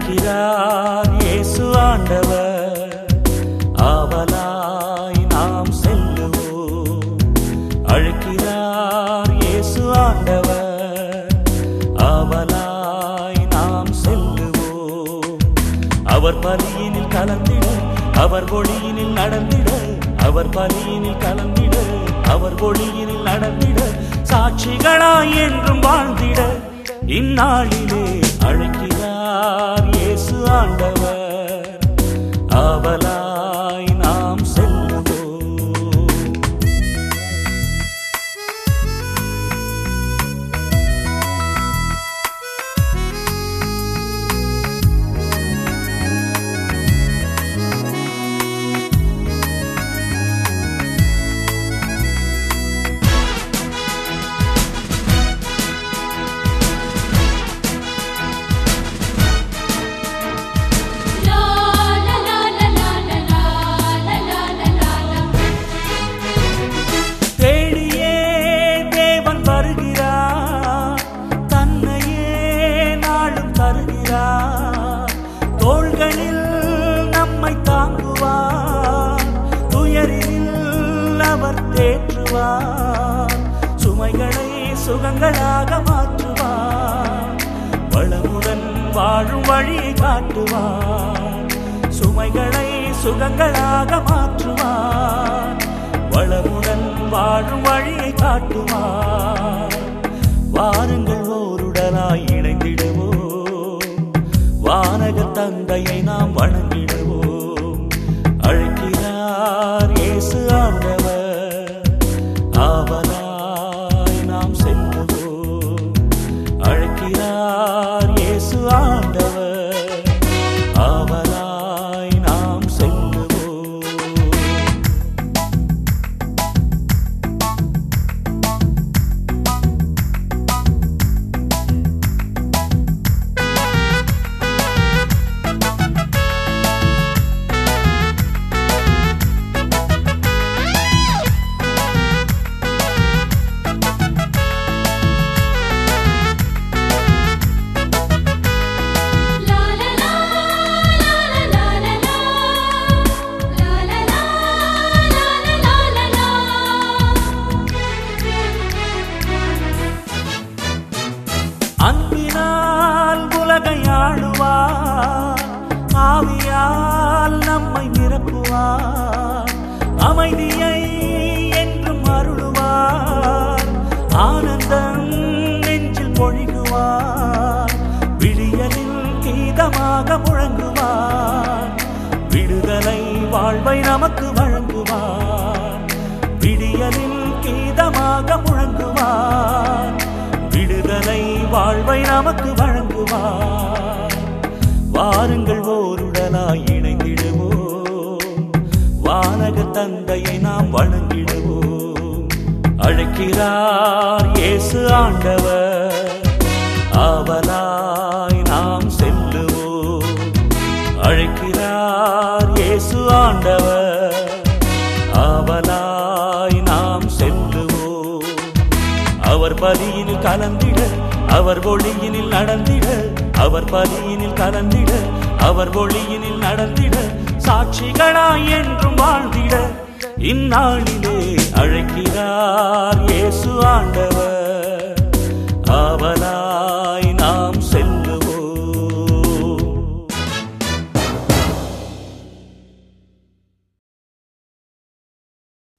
அழைக்கிறார் இயேசு ஆண்டவர். ஆவலாய் நாம் செல்லுவோம். அழைக்கிறார் இயேசு ஆண்டவர். ஆவலாய் நாம் செல்லுவோம். அவர் பலியினில் கலந்திட அவர் ஒளியினில் நடந்திட. அவர் பலியினில் கலந்திட அவர் ஒளியினில் நடந்திட. சாட்சிகளாய் என்றும் வாழ்ந்திட. இந்நாளிலே அழைக்கிறார் ஆண்டவர் தேற்றுவார் சுமைகளை சுகங்களாக மாற்றுவார் வளமுடன் வாழும் வழி காட்டுவார் சுமைகளை சுகங்களாக மாற்றுவார் வளமுடன் வாழும் வழியை காட்டுவார் இயேசு ஆண்டவர். ஆளுவார் ஆவியால் நம்மை நிரப்புவார் அமைதியை என்றும் அருளுவார் ஆனந்தம் நெஞ்சில் பொழிகுவார் விழியலில் கீதமாக முழங்குவார் விடுதலை வாழ்வை நமக்கு வழங்குவார் விடியலில் கீதமாக முழங்குவார் விடுதலை வாழ்வை நமக்கு வழங்குவார் வாருங்கள் ஓருடனாய் இணைந்திடுவோம். வானக தந்தையை நாம் வணங்கிடுவோம். அழைக்கிறார் இயேசு ஆண்டவர். அவராய் நாம் செல்லுவோம். அழைக்கிறார் இயேசு ஆண்டவர். அவலாய் நாம் செல்லுவோம். அவர் பலியினில் கலந்திட அவர் ஒளியினில் நடந்திட அவர் பதியினில் கலந்திட அவர் ஒளியினில் நடந்திட சாட்சிகளாய் என்றும் வாழ்ந்திட இந்நாளிலே அழைக்கிறார் இயேசு ஆண்டவர். ஆவலா